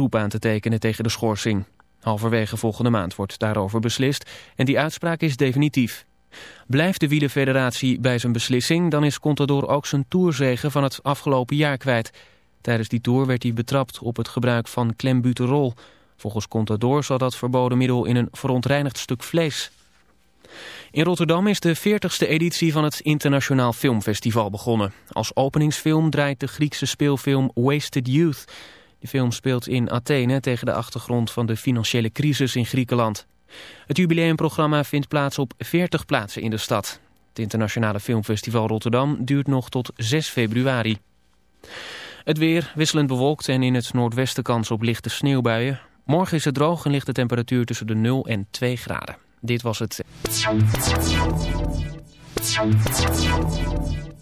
roep aan te tekenen tegen de schorsing. Halverwege volgende maand wordt daarover beslist en die uitspraak is definitief. Blijft de wielenfederatie bij zijn beslissing, dan is Contador ook zijn toerzegen van het afgelopen jaar kwijt. Tijdens die tour werd hij betrapt op het gebruik van klembuterol. Volgens Contador zat dat verboden middel in een verontreinigd stuk vlees. In Rotterdam is de 40ste editie van het Internationaal Filmfestival begonnen. Als openingsfilm draait de Griekse speelfilm Wasted Youth. Film speelt in Athene tegen de achtergrond van de financiële crisis in Griekenland. Het jubileumprogramma vindt plaats op 40 plaatsen in de stad. Het Internationale Filmfestival Rotterdam duurt nog tot 6 februari. Het weer wisselend bewolkt en in het noordwesten kans op lichte sneeuwbuien. Morgen is het droog en ligt de temperatuur tussen de 0 en 2 graden. Dit was het.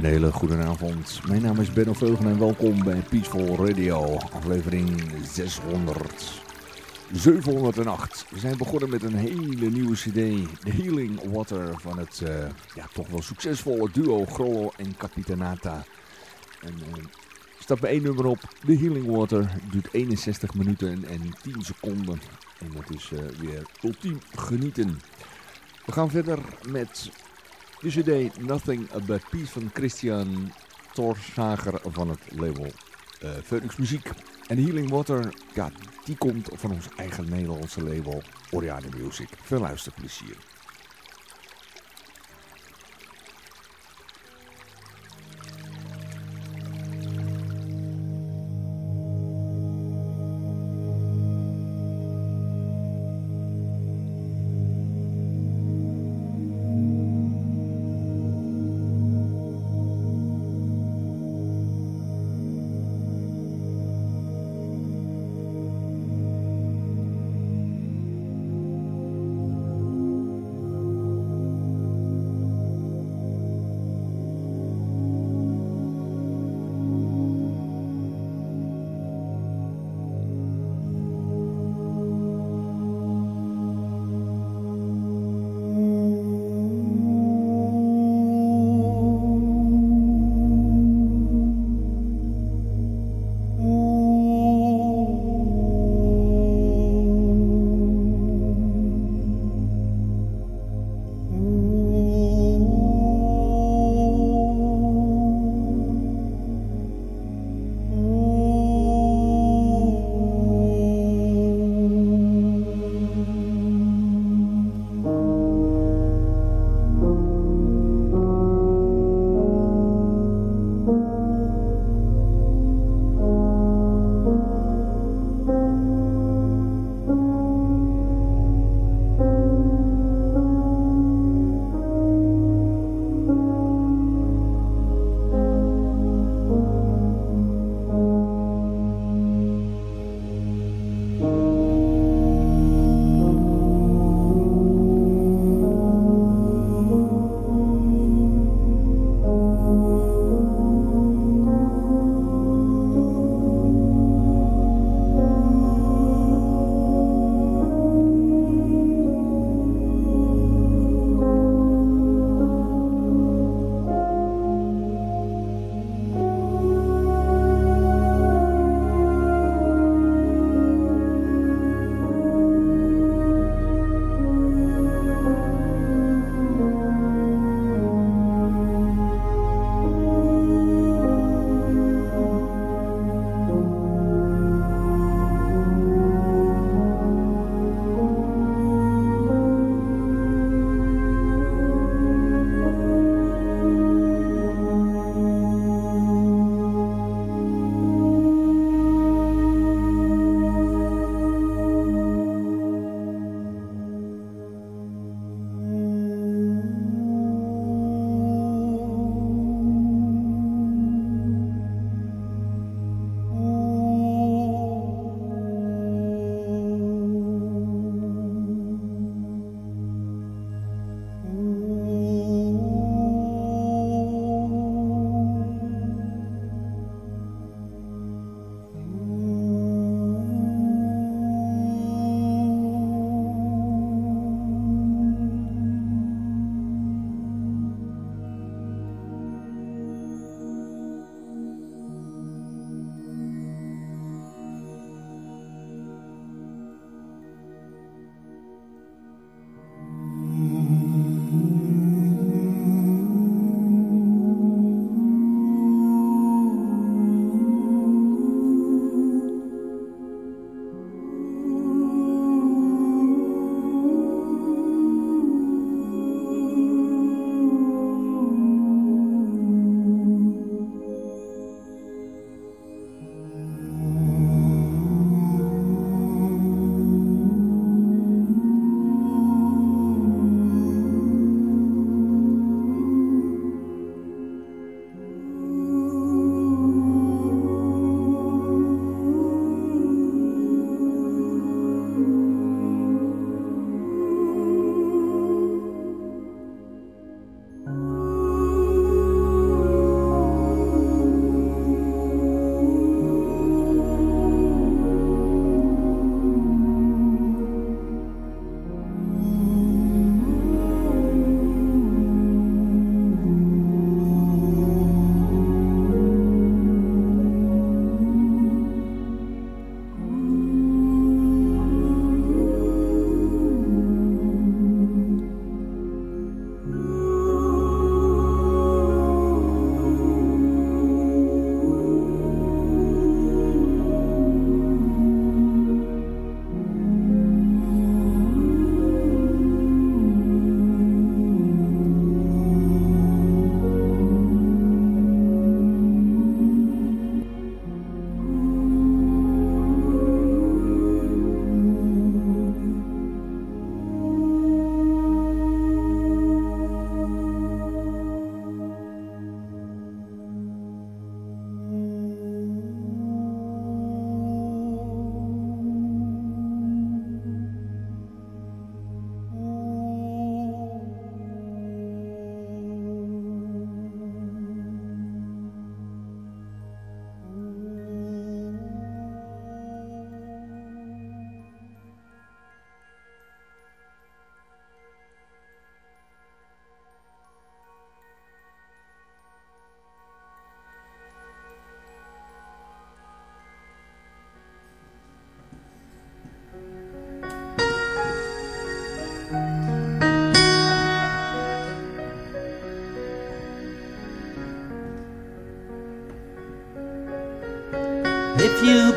Een hele goede avond. Mijn naam is Benno Veugen en welkom bij Peaceful Radio, aflevering 600. 708. We zijn begonnen met een hele nieuwe cd, The Healing Water, van het uh, ja, toch wel succesvolle duo Grollo en Capitanata. En uh, bij één nummer op, The Healing Water, duurt 61 minuten en 10 seconden. En dat is uh, weer ultiem genieten. We gaan verder met de cd Nothing But Peace van Christian Torsager van het label uh, Muziek. En Healing Water, ja, die komt van ons eigen Nederlandse label Oriane Music. Veel luisterplezier.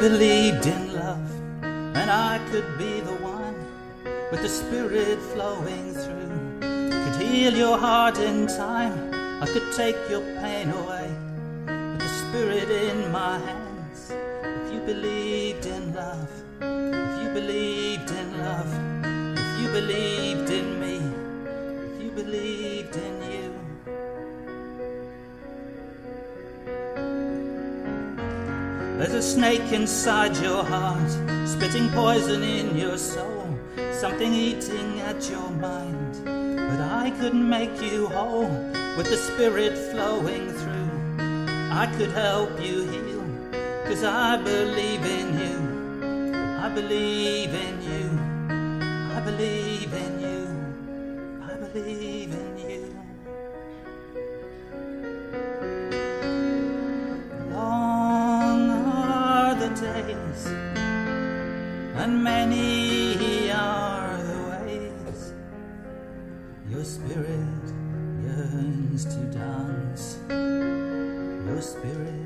Believed in love, and I could be the one with the spirit flowing through, could heal your heart in time, I could take your pain away inside your heart, spitting poison in your soul, something eating at your mind. But I could make you whole with the spirit flowing through. I could help you heal, cause I believe in you. I believe in you. I believe in you. I believe tongues, your spirit.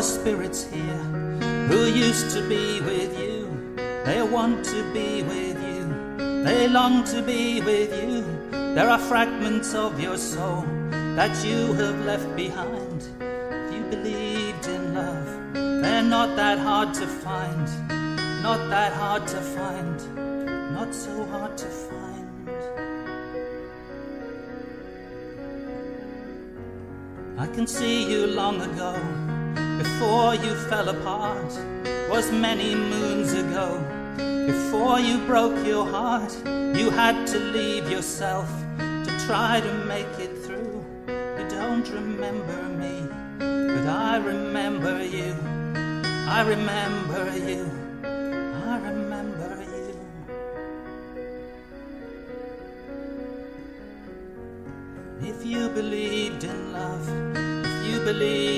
Power spirits here who used to be with you. They want to be with you. They long to be with you. There are fragments of your soul that you have left behind. If you believed in love, they're not that hard to find. Not that hard to find. Not so hard to find. I can see you long ago, before you fell apart, was many moons ago. Before you broke your heart, you had to leave yourself to try to make it through. You don't remember me, but I remember you. I remember you. I remember you. If you believed in love, if you believed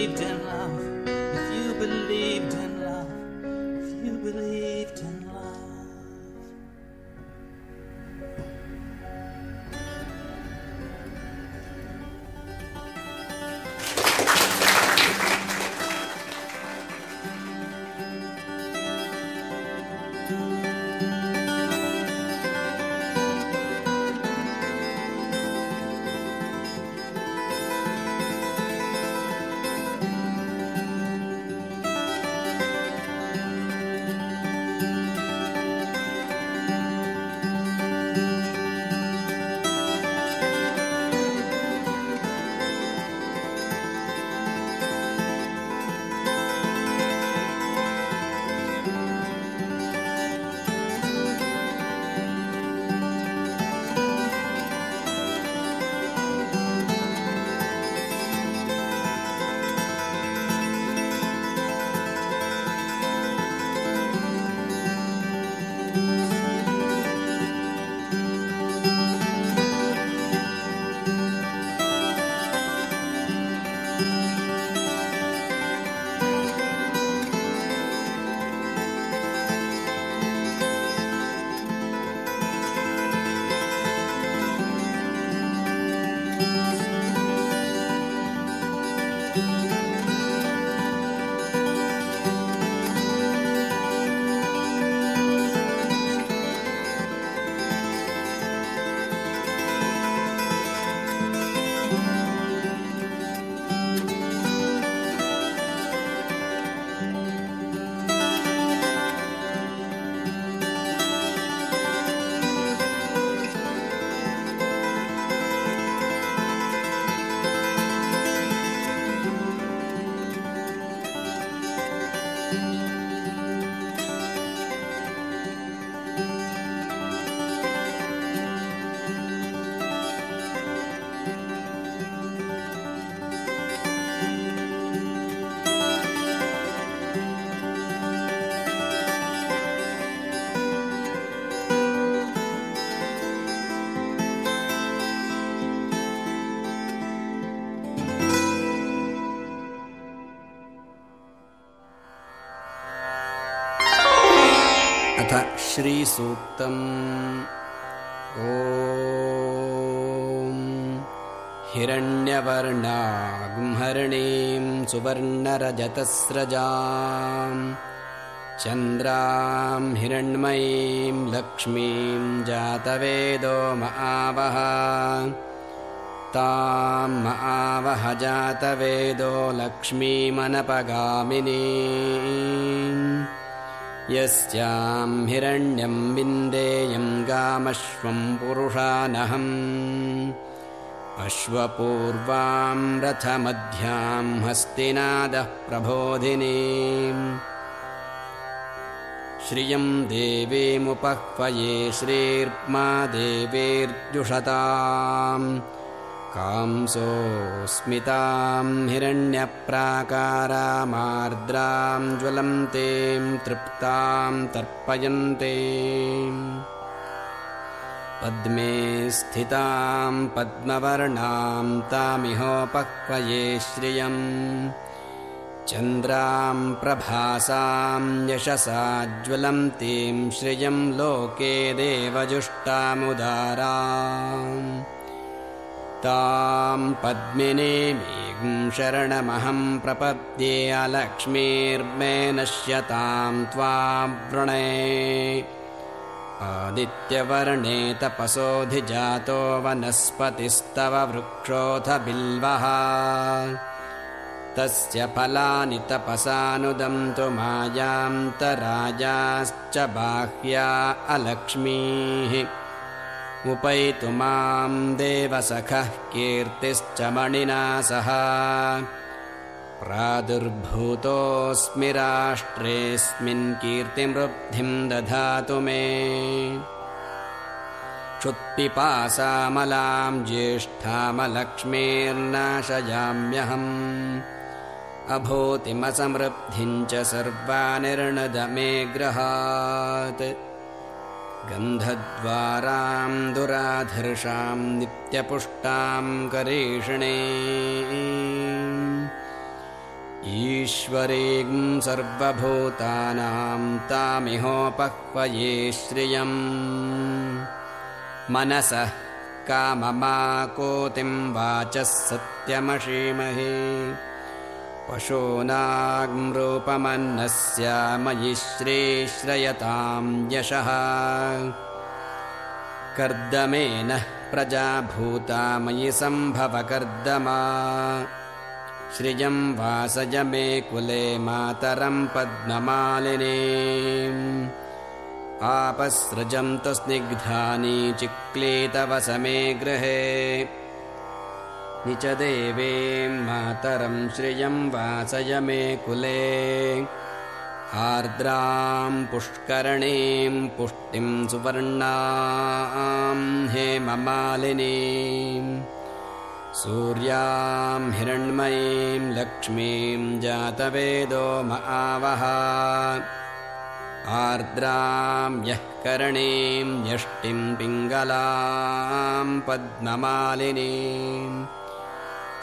हिरण्यवर्णागुंहरणीं सुवर्णरजतस्रजाम्। चन्द्रां हिरण्मयीं लक्ष्मीं जातवेदो म आवह तां म आवह जातवेदो लक्ष्मीमनपगामिनी यस्यां हिरण्यं विन्देयं गामश्वं पुरुषानहम् अश्वपूर्वां रथमध्यां हस्तिनादः प्रबोधिनीम्। श्रियं देवीमुपह्वये श्रीर्मा देवीर्जुषताम् कांसोऽस्मितां हिरण्यप्राकारामार्द्रां ज्वलन्तीं तृप्तां तर्पयन्ते पद्मे स्थितां पद्मवर्णां तामिहोपक्वये श्रियम्। चन्द्रां प्रभासां यशसा ज्वलन्तीं श्रियं लोके देवजुष्टामुदारा तां पद्मिनीं शरणमहं प्रपद्ये अलक्ष्मीर्मे नश्यतां आदित्यवर्णे तपसोऽधिजातो वनस्पतिस्तव वृक्षोऽथ बिल्वः। तस्य फलानि तपसानुदन्तु मायान्तराजाश्च बाह्या अलक्ष्मीः उपैतु मां देवसखः कीर्तिश्च मणिना सह। प्रादुर्भूतोऽस्मि राष्ट्रेऽस्मिन् कीर्तिमृद्धिं दधातु मे। क्षुत्पिपासामलां ज्येष्ठामलक्ष्मीर्नाशयाम्यहम् अभूतिमसमृद्धिञ्च सर्वानिर्णदमे ग्रहात् गन्धद्वारां दुराधर्षां नित्यपुष्टां करीषिणे। ईश्वरीं सर्वभूतानां तामिहोपह्वये श्रियम्। मनसः काममाकोतिं वाचः सत्यमशीमहि पशूनाग्रूपमन्नस्य मयि श्रीश्रयतां यशः। कर्दमेन प्रजाभूता मयि सम्भवकर्दमा। श्रियं वासय मे कुले मातरं पद्ममालिनी। आपसृजं तु स्निग्धानि चिक्लीतवसमे गृहे नि च देवीं मातरं श्रियं वासय मे कुले। आर्द्रां पुष्करणीं पुष्टिं सुवर्णां हेममालिनीं। सूर्यां हिरण्मयीं लक्ष्मीं जातवेदो म आवह आर्द्रां यः करणीं यष्टिं पिङ्गलां पद्ममालिनीम्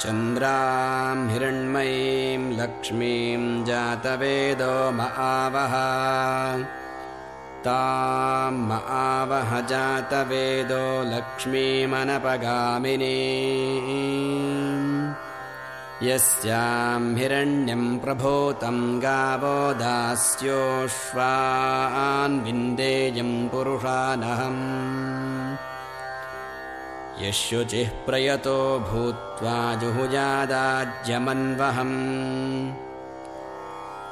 चन्द्रां हिरण्मयीं लक्ष्मीं जातवेदो म आवह तां म आवह जातवेदो लक्ष्मीमनपगामिनी। यस्यां हिरण्यं प्रभूतं गावो दास्योऽश्वान्विन्देयं पुरुषानहम् यशुचिः प्रयतो भूत्वा जुहुजादाज्यमन्वहम्।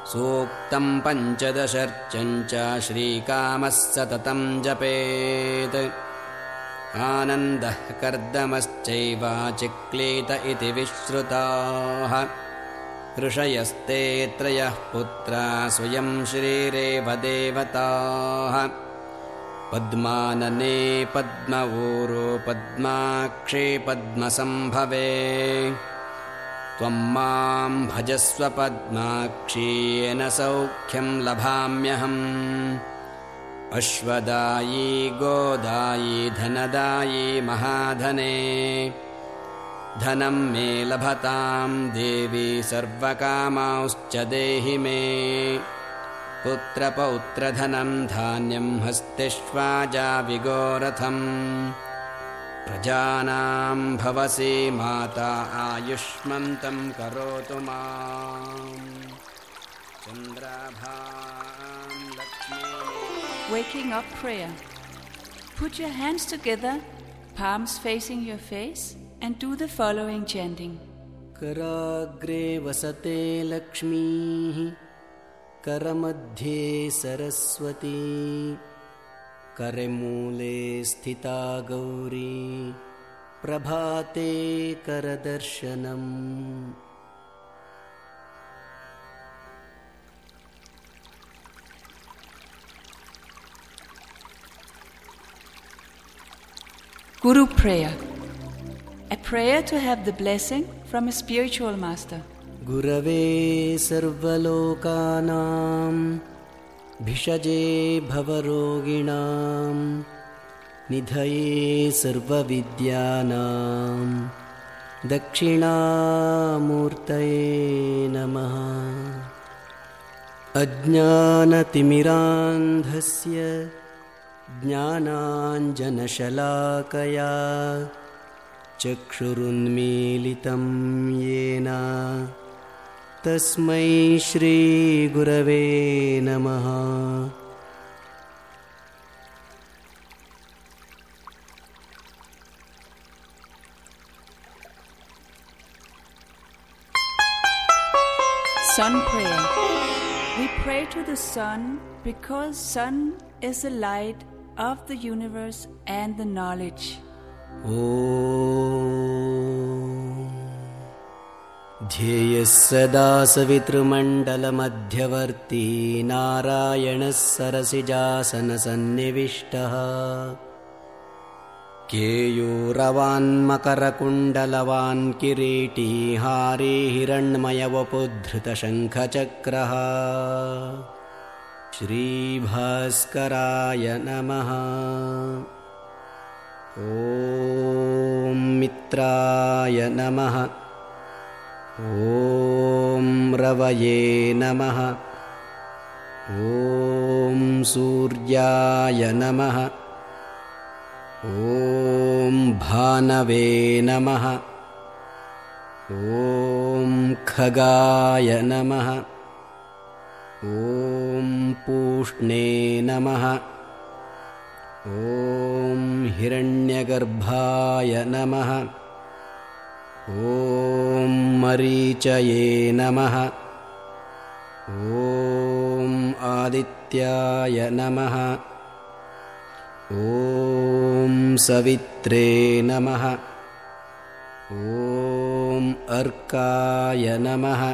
सूक्तं पञ्चदशर्चम् च श्रीकामः सततं जपेत्। आनन्दः कर्दमश्चैव चिक्लीत इति विश्रुताः। ऋषयस्ते त्रयः पुत्रा स्वयं श्रीरेव देवताः पद्मानने पद्मवूरो पद्माक्षे पद्मसम्भवे। त्वं मां भजस्व पद्माक्षीयेन सौख्यं लभाम्यहम्। अश्वदायी गोदायी धनदायी महाधने। धनं मे लभतां देवी सर्वकामांश्च देहि मे पुत्रपौत्रधनं धान्यं हस्तिष्वाजाविगोरथम् प्रजानां भवसि माता आयुष्मन्तं करोतु माम् Waking up prayer. Put your hands together, palms facing your face, and do the following chanting. कराग्रे वसते लक्ष्मीः करमध्ये सरस्वती करमूले स्थिता गौरी प्रभाते करदर्शनम् Guru Prayer. A prayer to have the blessing from a spiritual master. गुरवे सर्वलोकानां भिषजे भवरोगिणां निधये सर्वविद्यानां दक्षिणामूर्तये नमः। अज्ञानतिमिरान्धस्य ज्ञानाञ्जनशलाकया चक्षुरुन्मीलितं येन तस्मै श्रीगुरवे नमः Sun Prayer. We pray to the sun because sun is the light of the universe and the knowledge. ॐ ध्येयः सदा सवितृमण्डलमध्यवर्ती नारायणः सरसिजासनसन्निविष्टः। केयूरवान्मकरकुण्डलवान् किरीटी हारी हिरण्मयवपुद्धृतशङ्खचक्रः। श्रीभास्कराय नमः। ॐ मित्राय नमः ॐ रवये नमः। ॐ सूर्याय नमः। ॐ भानवे नमः। ॐ खगाय नमः। ॐ पूष्णे नमः। ॐ हिरण्यगर्भाय नमः ॐ मरीचये नमः। ॐ आदित्याय नमः। ॐ सवित्रे नमः। ॐ अर्काय नमः।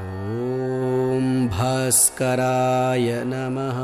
ॐ भास्कराय नमः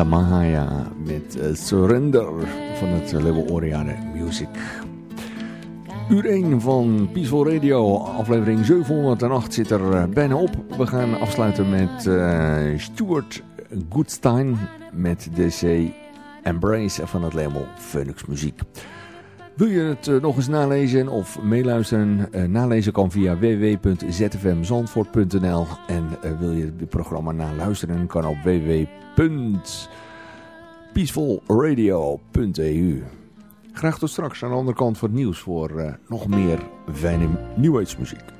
Samahaya met uh, Surrender van het label Oriane Music. Uur 1 van Peaceful Radio, aflevering 708 zit er uh, bijna op. We gaan afsluiten met uh, Stuart Goodstein met DC Embrace van het label Phoenix Muziek. Wil je het uh, nog eens nalezen of meeluisteren? Uh, nalezen kan via www.zfmzandvoort.nl En uh, wil je het programma naluisteren kan op www.peacefulradio.eu Graag tot straks aan de andere kant van het nieuws voor nog meer fijne nieuwheidsmuziek.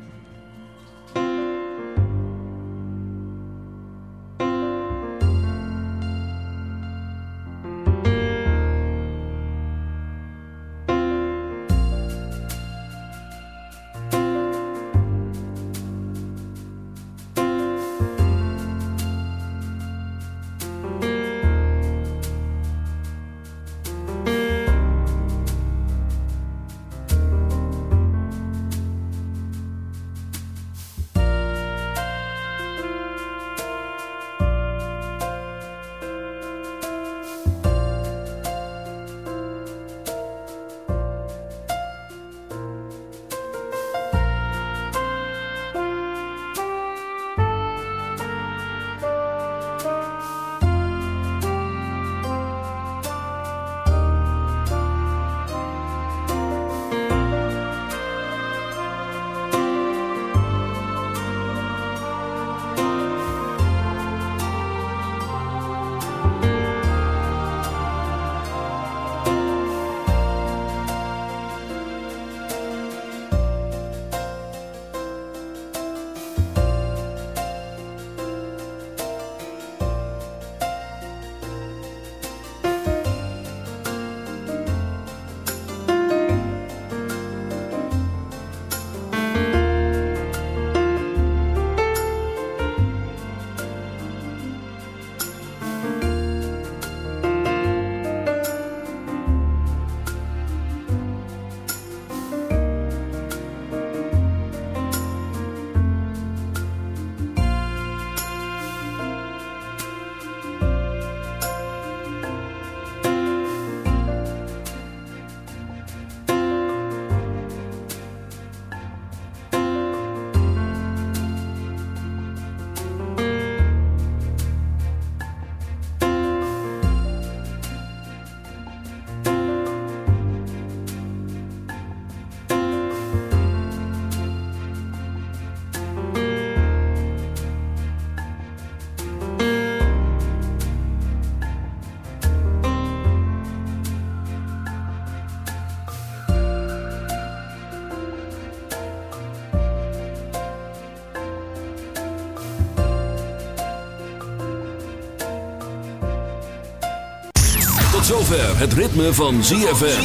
Zover het ritme van ZFM.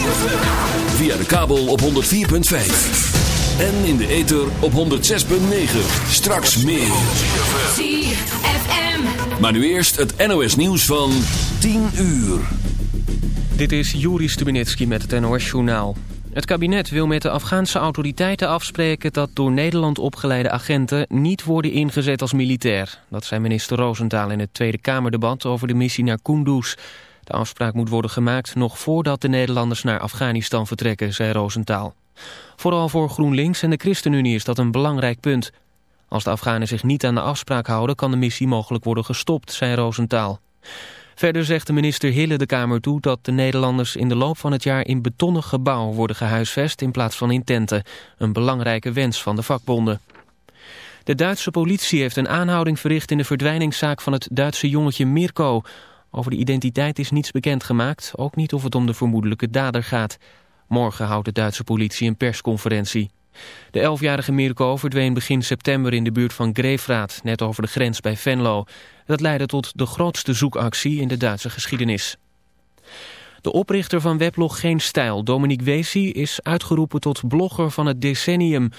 Via de kabel op 104.5. En in de ether op 106.9. Straks meer. ZFM. Maar nu eerst het NOS nieuws van 10 uur. Dit is Juri Stubenitski met het NOS-journaal. Het kabinet wil met de Afghaanse autoriteiten afspreken... dat door Nederland opgeleide agenten niet worden ingezet als militair. Dat zei minister Roosentaal in het Tweede Kamerdebat over de missie naar Kunduz. De afspraak moet worden gemaakt nog voordat de Nederlanders naar Afghanistan vertrekken, zei Roosentaal. Vooral voor GroenLinks en de ChristenUnie is dat een belangrijk punt. Als de Afghanen zich niet aan de afspraak houden... kan de missie mogelijk worden gestopt, zei Roosentaal. Verder zegt de minister Hille de Kamer toe dat de Nederlanders in de loop van het jaar in betonnen gebouw worden gehuisvest in plaats van in tenten. Een belangrijke wens van de vakbonden. De Duitse politie heeft een aanhouding verricht in de verdwijningszaak van het Duitse jongetje Mirko. Over de identiteit is niets bekendgemaakt, ook niet of het om de vermoedelijke dader gaat. Morgen houdt de Duitse politie een persconferentie. De elfjarige Mirko verdween begin september in de buurt van Greefraad, net over de grens bij Venlo. Dat leidde tot de grootste zoekactie in de Duitse geschiedenis. De oprichter van weblog Geen Stijl, Dominique Wesi, is uitgeroepen tot blogger van het decennium.